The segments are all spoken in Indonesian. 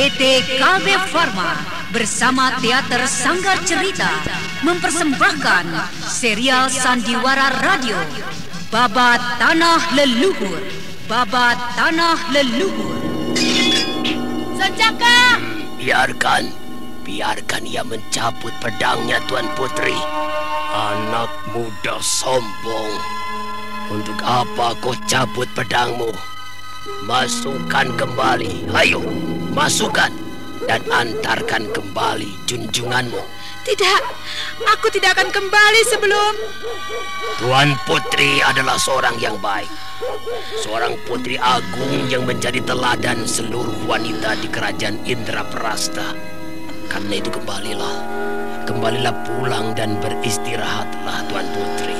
PT KB Pharma bersama Teater Sanggar Cerita mempersembahkan serial Sandiwara Radio Babat Tanah Leluhur Babat Tanah Leluhur Sancaka! Biarkan, biarkan ia mencabut pedangnya Tuan Putri. Anak muda sombong. Untuk apa kau cabut pedangmu? Masukkan kembali. Ayo, masukkan. Dan antarkan kembali junjunganmu. Tidak, aku tidak akan kembali sebelum... Tuan Putri adalah seorang yang baik. Seorang putri agung yang menjadi teladan seluruh wanita di kerajaan Indraprasta. Karena itu kembalilah. Kembalilah pulang dan beristirahatlah Tuan Putri.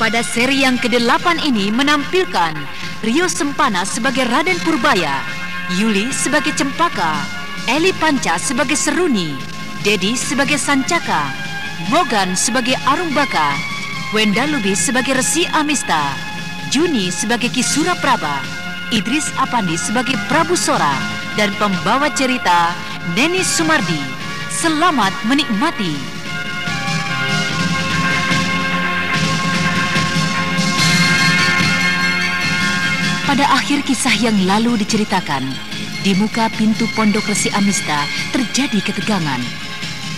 Pada seri yang ke-8 ini menampilkan Rio Sempana sebagai Raden Purbaya, Yuli sebagai Cempaka, Eli Panca sebagai Seruni, Dedi sebagai Sancaka, Mogan sebagai Arumbaka, Wenda Lubis sebagai Resi Amista, Juni sebagai Kisura Praba, Idris Apandi sebagai Prabu Sora, dan pembawa cerita Neni Sumardi. Selamat menikmati. Pada akhir kisah yang lalu diceritakan, di muka pintu pondok Resi Amista terjadi ketegangan.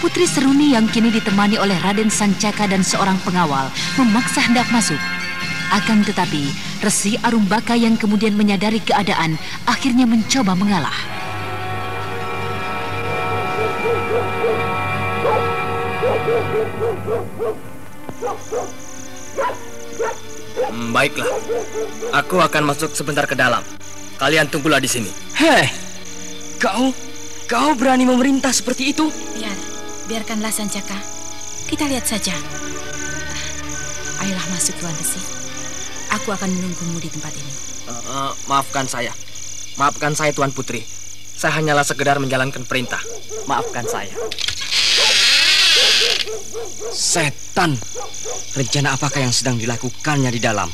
Putri Seruni yang kini ditemani oleh Raden Sancaka dan seorang pengawal memaksa hendak masuk. Akan tetapi, Resi Arumbaka yang kemudian menyadari keadaan akhirnya mencoba mengalah. Hmm, baiklah, aku akan masuk sebentar ke dalam. Kalian tunggulah di sini. Hei, kau, kau berani memerintah seperti itu? Biar, biarkanlah Sancaka. Kita lihat saja. Ayolah masuk Tuan Resi. Aku akan menunggumu di tempat ini. Uh, uh, maafkan saya, maafkan saya Tuan Putri. Saya hanyalah sekedar menjalankan perintah. Maafkan saya. Setan, rencana apakah yang sedang dilakukannya di dalam?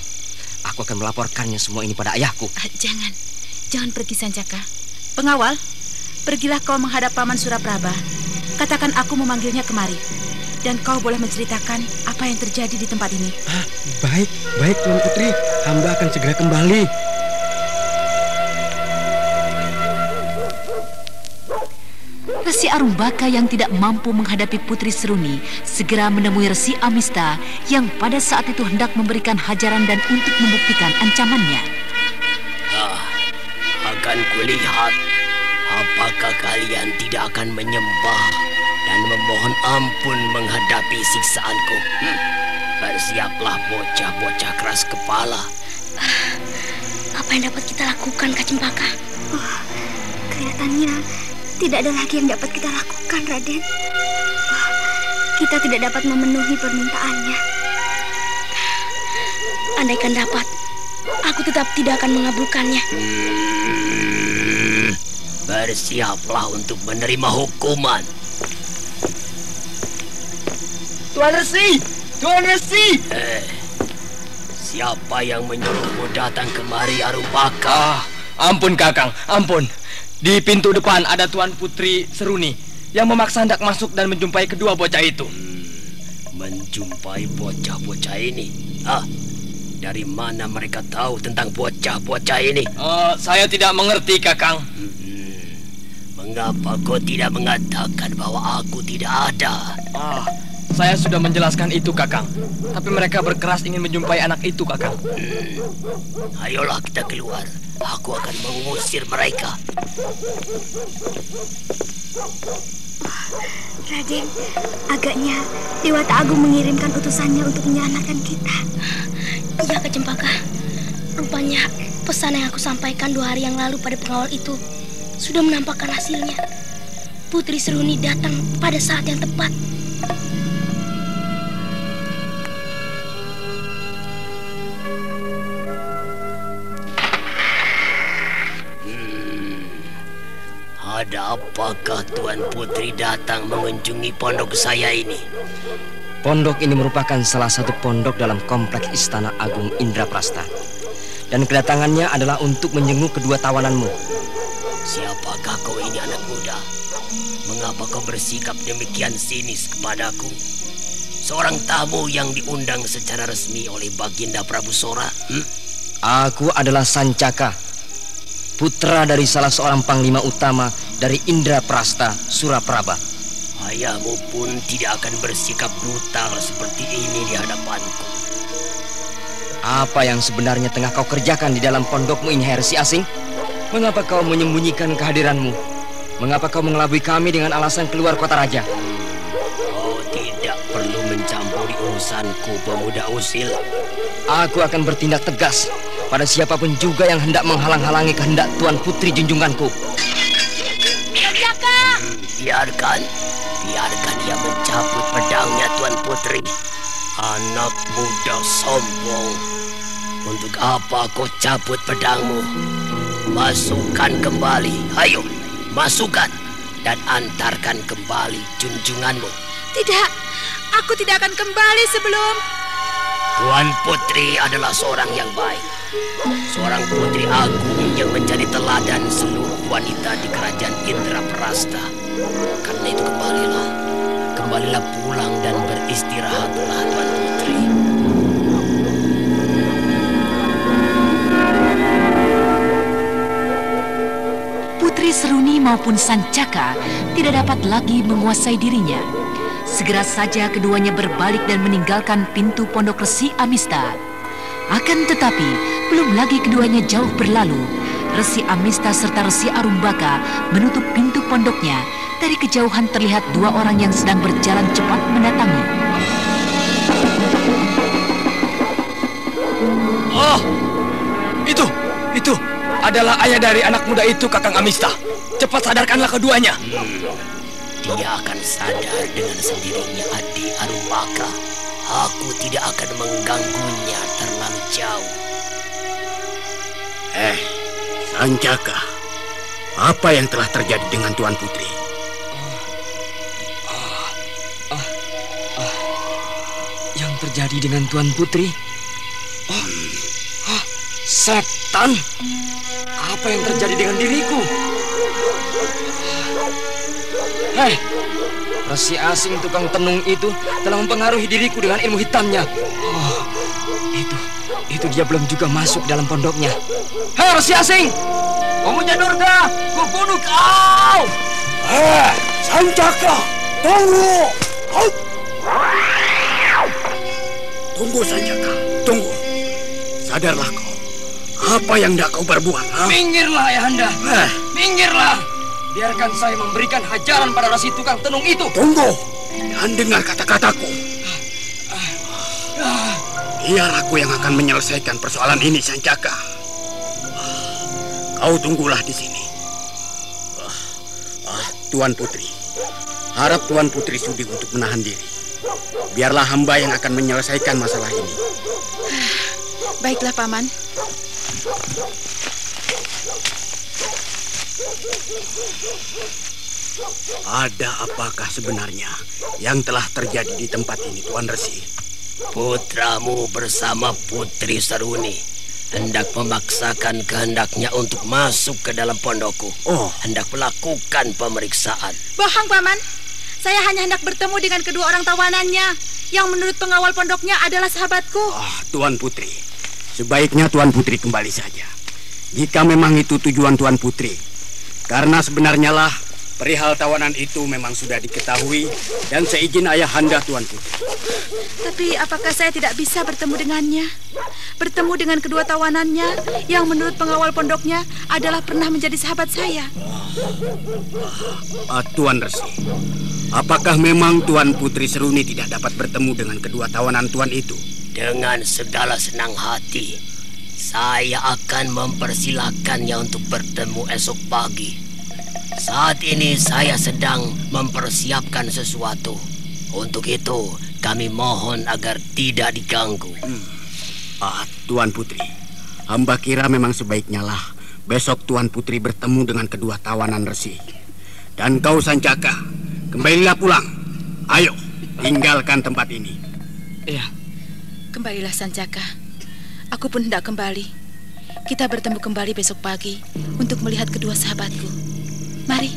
Aku akan melaporkannya semua ini pada ayahku. Ah, jangan, jangan pergi Sancaka. Pengawal, pergilah kau menghadap Paman Surapraba. Katakan aku memanggilnya kemari. Dan kau boleh menceritakan apa yang terjadi di tempat ini. Ah, baik, baik Tuan Putri. Hamba akan segera kembali. Resi Arumbaka yang tidak mampu menghadapi Putri Seruni segera menemui Resi Amista yang pada saat itu hendak memberikan hajaran dan untuk membuktikan ancamannya. Ah, akan kulihat apakah kalian tidak akan menyembah dan memohon ampun menghadapi siksaanku. Hmm. Bersiaplah bocah-bocah keras kepala. Apa yang dapat kita lakukan, Kak Cempaka? Oh, kelihatannya tidak ada lagi yang dapat kita lakukan, Raden. Oh, kita tidak dapat memenuhi permintaannya. Andaikan dapat, aku tetap tidak akan mengabulkannya. Hmm, bersiaplah untuk menerima hukuman. Tuan Resi! Tuan Resi! Eh, siapa yang menyuruhmu datang kemari Arumbaka? Ah, ampun Kakang, ampun. Di pintu depan ada Tuan Putri Seruni yang memaksa hendak masuk dan menjumpai kedua bocah itu. Hmm, Menjumpai bocah-bocah ini. Ah, dari mana mereka tahu tentang bocah-bocah ini? Uh, saya tidak mengerti, Kakang. Hmm, mengapa kau tidak mengatakan bahwa aku tidak ada? Ah, saya sudah menjelaskan itu, Kakang. Tapi mereka berkeras ingin menjumpai anak itu, Kakang. Hmm, ayolah kita keluar. Aku akan mengusir mereka. Raden, agaknya Dewata Agung mengirimkan utusannya untuk menyelamatkan kita. Iya, Kak Cempaka. Rupanya pesan yang aku sampaikan dua hari yang lalu pada pengawal itu sudah menampakkan hasilnya. Putri Seruni datang pada saat yang tepat. Ada apakah Tuan Putri datang mengunjungi pondok saya ini? Pondok ini merupakan salah satu pondok dalam kompleks Istana Agung Indraprasta. Dan kedatangannya adalah untuk menjenguk kedua tawananmu. Siapakah kau ini anak muda? Mengapa kau bersikap demikian sinis kepadaku? Seorang tamu yang diundang secara resmi oleh Baginda Prabu Sora. Hmm? Aku adalah Sancaka, putra dari salah seorang panglima utama dari Indra Prasta Suraprabha. Ayahmu pun tidak akan bersikap brutal seperti ini di hadapanku. Apa yang sebenarnya tengah kau kerjakan di dalam pondokmu ini, Hersi Asing? Mengapa kau menyembunyikan kehadiranmu? Mengapa kau mengelabui kami dengan alasan keluar kota raja? Kau tidak perlu mencampuri urusanku, pemuda usil. Aku akan bertindak tegas pada siapa pun juga yang hendak menghalang-halangi kehendak Tuan Putri junjunganku. Jaka! Biarkan, biarkan dia mencabut pedangnya Tuan Putri. Anak muda sombong. Untuk apa kau cabut pedangmu? Masukkan kembali. Ayo, masukkan. Dan antarkan kembali junjunganmu. Tidak, aku tidak akan kembali sebelum... Tuan Putri adalah seorang yang baik. Seorang putri agung yang menjadi teladan seluruh wanita di kerajaan Indraprasta. Karena itu kembalilah. Kembalilah pulang dan beristirahatlah Tuan Putri. Putri Seruni maupun Sancaka tidak dapat lagi menguasai dirinya. Segera saja keduanya berbalik dan meninggalkan pintu pondok Resi Amista. Akan tetapi, belum lagi keduanya jauh berlalu. Resi Amista serta Resi Arumbaka menutup pintu pondoknya. Dari kejauhan terlihat dua orang yang sedang berjalan cepat mendatangi. Oh, itu, itu adalah ayah dari anak muda itu, Kakang Amista. Cepat sadarkanlah keduanya. Dia akan sadar dengan sendirinya Adi Arumbaka. Aku tidak akan mengganggunya terlalu jauh. Eh, Sancaka, apa yang telah terjadi dengan Tuan Putri? Yang terjadi dengan Tuan Putri? Oh, oh, setan! Apa yang terjadi dengan diriku? Hei, Resi asing tukang tenung itu telah mempengaruhi diriku dengan ilmu hitamnya. Oh, itu dia belum juga masuk dalam pondoknya. Hei, Resi asing! Pemuja Durga, ku bunuh kau! Eh, Sancaka, tunggu! Tunggu, Sancaka, tunggu. Sadarlah kau. Apa yang tidak kau perbuat? Ha? Minggirlah, Ayahanda! Eh, Minggirlah! Biarkan saya memberikan hajaran pada rasi tukang tenung itu. tunggu dan dengar kata-kataku. Biar aku yang akan menyelesaikan persoalan ini, Sancaka. Kau tunggulah di sini. Ah, ah, Tuan Putri, harap Tuan Putri sudi untuk menahan diri. Biarlah hamba yang akan menyelesaikan masalah ini. Baiklah, Paman. Ada apakah sebenarnya yang telah terjadi di tempat ini, Tuan Resi? Putramu bersama Putri Saruni hendak memaksakan kehendaknya untuk masuk ke dalam pondokku. Oh. Hendak melakukan pemeriksaan. Bohong, Paman. Saya hanya hendak bertemu dengan kedua orang tawanannya yang menurut pengawal pondoknya adalah sahabatku. Ah, Tuan Putri, sebaiknya Tuan Putri kembali saja. Jika memang itu tujuan Tuan Putri. Karena sebenarnya lah perihal tawanan itu memang sudah diketahui dan seizin ayahanda Tuan Putri. Tapi apakah saya tidak bisa bertemu dengannya? Bertemu dengan kedua tawanannya yang menurut pengawal pondoknya adalah pernah menjadi sahabat saya. Ah, Tuan Resi, apakah memang Tuan Putri Seruni tidak dapat bertemu dengan kedua tawanan Tuan itu? Dengan segala senang hati, saya akan mempersilahkannya untuk bertemu esok pagi. Saat ini saya sedang mempersiapkan sesuatu. Untuk itu, kami mohon agar tidak diganggu. Ah, Tuan Putri, hamba kira memang sebaiknya lah besok Tuan Putri bertemu dengan kedua tawanan Resi. Dan kau Sancaka, kembalilah pulang. Ayo, tinggalkan tempat ini. Iya. Kembalilah Sancaka. Aku pun hendak kembali. Kita bertemu kembali besok pagi untuk melihat kedua sahabatku. Mari.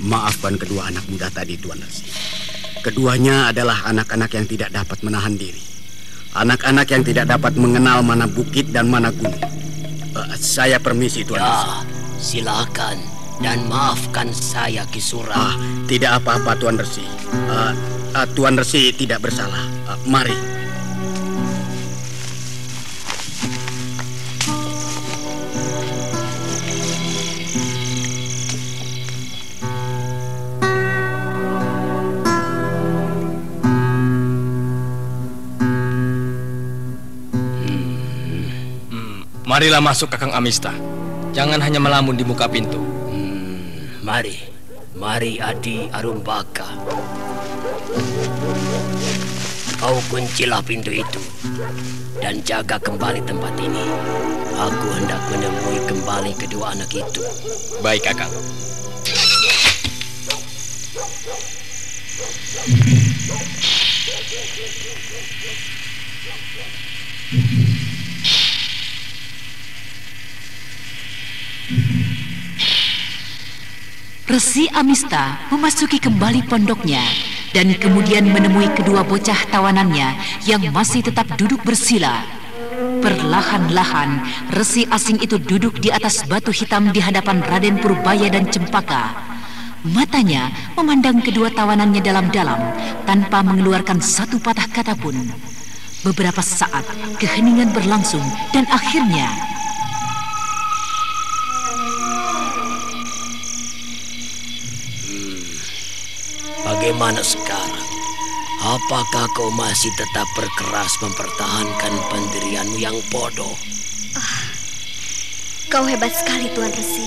Maafkan kedua anak muda tadi, Tuan Resi. Keduanya adalah anak-anak yang tidak dapat menahan diri. Anak-anak yang tidak dapat mengenal mana bukit dan mana gunung. Eh, saya permisi, Tuan Resi. Ya, silakan dan maafkan saya Kisura. Ah, tidak apa-apa, Tuan Resi. Eh, eh, Tuan Resi tidak bersalah. Eh, mari. Marilah masuk Kakang Amista. Jangan hanya melamun di muka pintu. Mari, mari Adi Arumbaka. Kau kuncilah pintu itu dan jaga kembali tempat ini. Aku hendak menemui kembali kedua anak itu. Baik, Kakang. Resi Amista memasuki kembali pondoknya dan kemudian menemui kedua bocah tawanannya yang masih tetap duduk bersila. Perlahan-lahan, resi asing itu duduk di atas batu hitam di hadapan Raden Purbaya dan Cempaka. Matanya memandang kedua tawanannya dalam-dalam tanpa mengeluarkan satu patah kata pun. Beberapa saat, keheningan berlangsung dan akhirnya Bagaimana sekarang? Apakah kau masih tetap berkeras mempertahankan pendirianmu yang bodoh? Kau hebat sekali, Tuan Resi.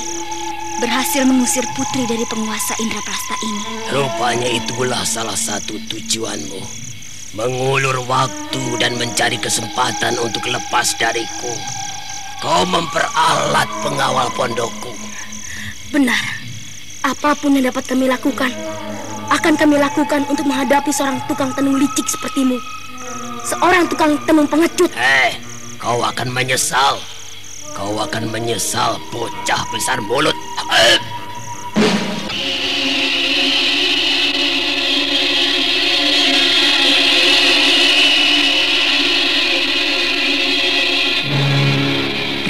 Berhasil mengusir putri dari penguasa Indraprasta ini. Rupanya itulah salah satu tujuanmu. Mengulur waktu dan mencari kesempatan untuk lepas dariku. Kau memperalat pengawal pondokku. Benar. Apa pun yang dapat kami lakukan, akan kami lakukan untuk menghadapi seorang tukang tenung licik sepertimu. Seorang tukang tenung pengecut. Eh, kau akan menyesal. Kau akan menyesal, bocah besar mulut.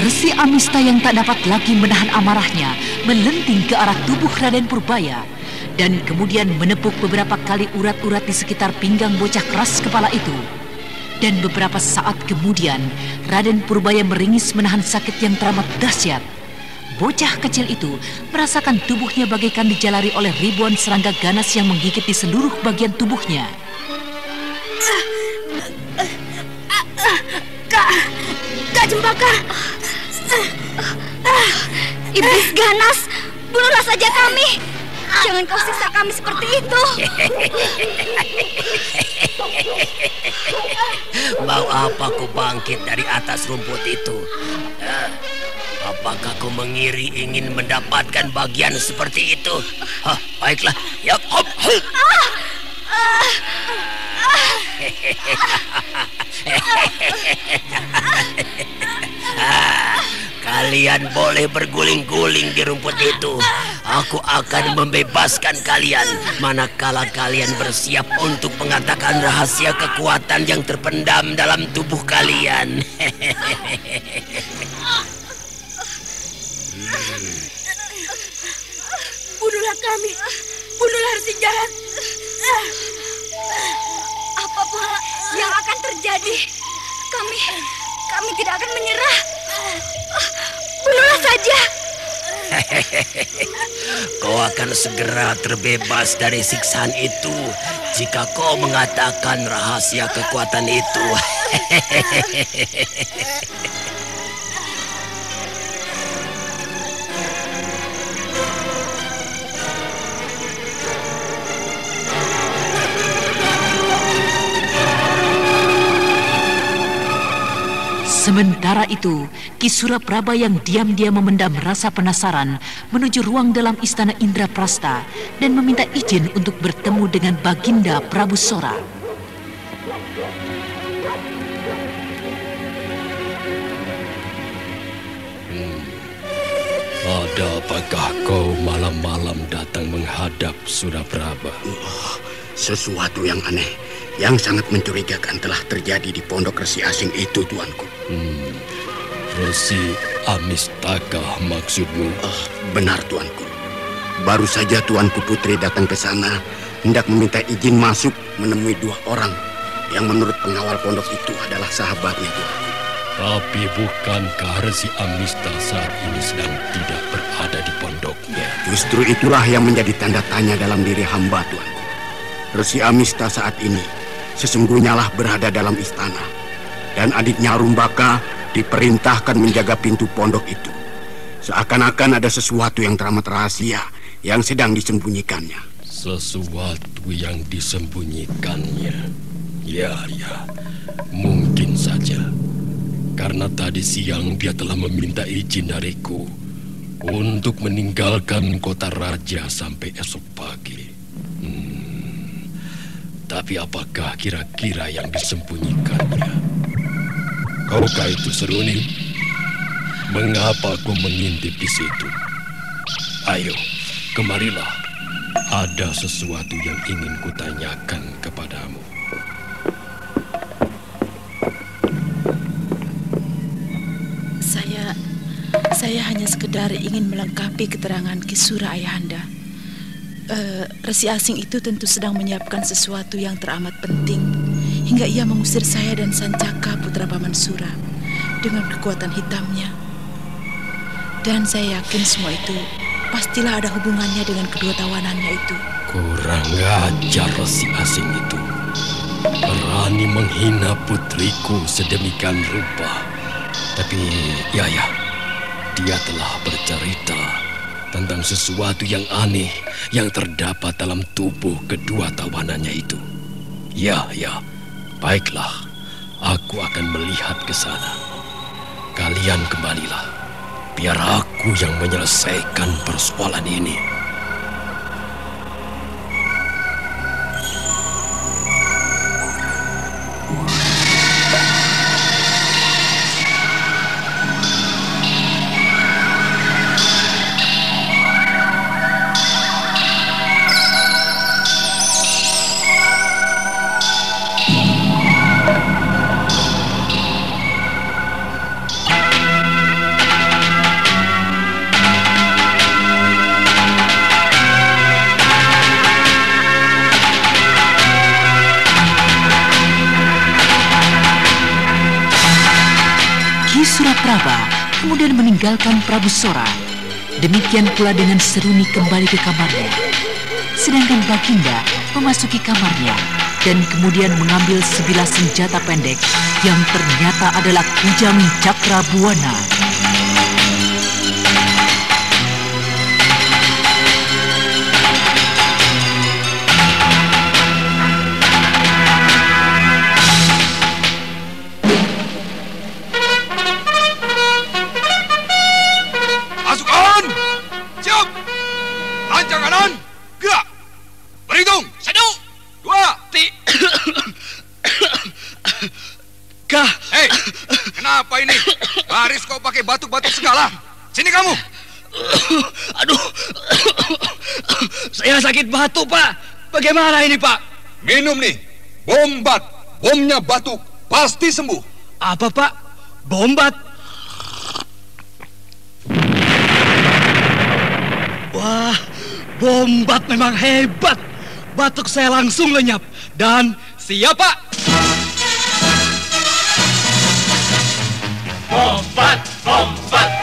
Resi Amista yang tak dapat lagi menahan amarahnya melenting ke arah tubuh Raden Purbaya dan kemudian menepuk beberapa kali urat-urat di sekitar pinggang bocah keras kepala itu. Dan beberapa saat kemudian Raden Purbaya meringis menahan sakit yang teramat dahsyat. Bocah kecil itu merasakan tubuhnya bagaikan dijalari oleh ribuan serangga ganas yang menggigit di seluruh bagian tubuhnya. Kak, Kak Cempaka. Iblis ganas, bunuhlah saja kami. Jangan kau siksa kami seperti itu. Mau apa ku bangkit dari atas rumput itu? Eh, apakah kau mengiri ingin mendapatkan bagian seperti itu? Hah, baiklah, ya hop, hop. Ah, Kalian boleh berguling-guling di rumput itu. Aku akan membebaskan kalian manakala kalian bersiap untuk mengatakan rahasia kekuatan yang terpendam dalam tubuh kalian. Bunuhlah kami. Bunuhlah Resi jahat. Apa pun yang akan terjadi, kami kami tidak akan menyerah. kau akan segera terbebas dari siksaan itu jika kau mengatakan rahasia kekuatan itu. Sementara itu, Ki Surapraba yang diam-diam memendam rasa penasaran menuju ruang dalam istana Indra Prasta dan meminta izin untuk bertemu dengan Baginda Prabu Sora. Hmm. Ada apakah kau malam-malam datang menghadap Surapraba? Oh, sesuatu yang aneh yang sangat mencurigakan telah terjadi di pondok resi asing itu, tuanku. Hmm, resi Amistaka maksudmu? Oh, benar, tuanku. Baru saja tuanku putri datang ke sana, hendak meminta izin masuk menemui dua orang yang menurut pengawal pondok itu adalah sahabatnya, tuanku. Tapi bukankah Resi Amista saat ini sedang tidak berada di pondoknya? Justru itulah yang menjadi tanda tanya dalam diri hamba, tuanku. Resi Amista saat ini sesungguhnya lah berada dalam istana. Dan adiknya Rumbaka diperintahkan menjaga pintu pondok itu. Seakan-akan ada sesuatu yang teramat rahasia yang sedang disembunyikannya. Sesuatu yang disembunyikannya. Ya, ya. Mungkin saja. Karena tadi siang dia telah meminta izin dariku untuk meninggalkan kota raja sampai esok pagi. Tapi apakah kira-kira yang disembunyikannya? Kaukah itu Seruni? Mengapa kau mengintip di situ? Ayo, kemarilah. Ada sesuatu yang ingin kutanyakan kepadamu. Saya saya hanya sekedar ingin melengkapi keterangan Kisura Ayahanda. Uh, resi asing itu tentu sedang menyiapkan sesuatu yang teramat penting hingga ia mengusir saya dan Sancaka putra paman Sura dengan kekuatan hitamnya. Dan saya yakin semua itu pastilah ada hubungannya dengan kedua tawanannya itu. Kurang ajar resi asing itu. Berani menghina putriku sedemikian rupa. Tapi ya ya, dia telah bercerita tentang sesuatu yang aneh yang terdapat dalam tubuh kedua tawanannya itu. Ya, ya, baiklah. Aku akan melihat ke sana. Kalian kembalilah. Biar aku yang menyelesaikan persoalan ini. Meninggalkan Prabu Sora. Demikian pula dengan Seruni kembali ke kamarnya. Sedangkan Baginda memasuki kamarnya dan kemudian mengambil sebilah senjata pendek yang ternyata adalah kujang cakra buana. Sini kamu. Aduh, saya sakit batuk, Pak. Bagaimana ini, Pak? Minum nih, bombat. Bomnya batuk, pasti sembuh. Apa, Pak? Bombat? Wah, bombat memang hebat. Batuk saya langsung lenyap. Dan siap, Pak. Bombat, bombat, bombat.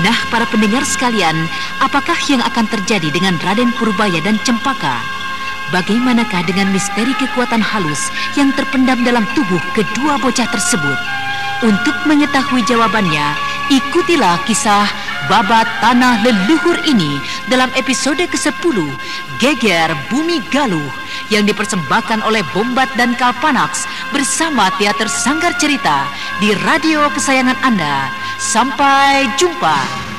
Nah, para pendengar sekalian, apakah yang akan terjadi dengan Raden Purbaya dan Cempaka? Bagaimanakah dengan misteri kekuatan halus yang terpendam dalam tubuh kedua bocah tersebut? Untuk mengetahui jawabannya, ikutilah kisah Babat Tanah Leluhur ini dalam episode ke-10 Geger Bumi Galuh yang dipersembahkan oleh Bombat dan Kalpanax bersama Teater Sanggar Cerita di radio kesayangan Anda. Sampai jumpa.